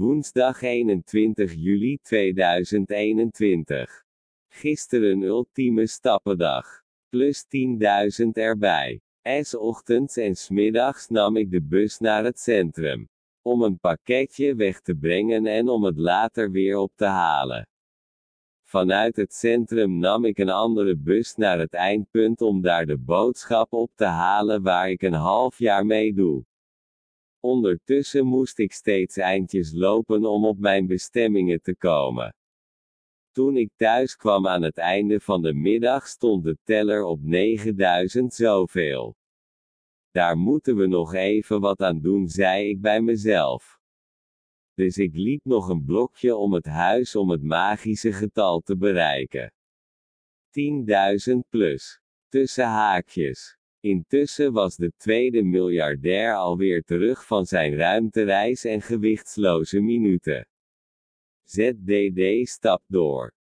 Woensdag 21 juli 2021. Gisteren ultieme stappendag. Plus 10.000 erbij. S ochtends en smiddags nam ik de bus naar het centrum. Om een pakketje weg te brengen en om het later weer op te halen. Vanuit het centrum nam ik een andere bus naar het eindpunt om daar de boodschap op te halen waar ik een half jaar mee doe. Ondertussen moest ik steeds eindjes lopen om op mijn bestemmingen te komen. Toen ik thuis kwam aan het einde van de middag stond de teller op 9000 zoveel. Daar moeten we nog even wat aan doen, zei ik bij mezelf. Dus ik liep nog een blokje om het huis om het magische getal te bereiken. 10.000 plus. Tussen haakjes. Intussen was de tweede miljardair alweer terug van zijn ruimtereis en gewichtsloze minuten. ZDD stapt door.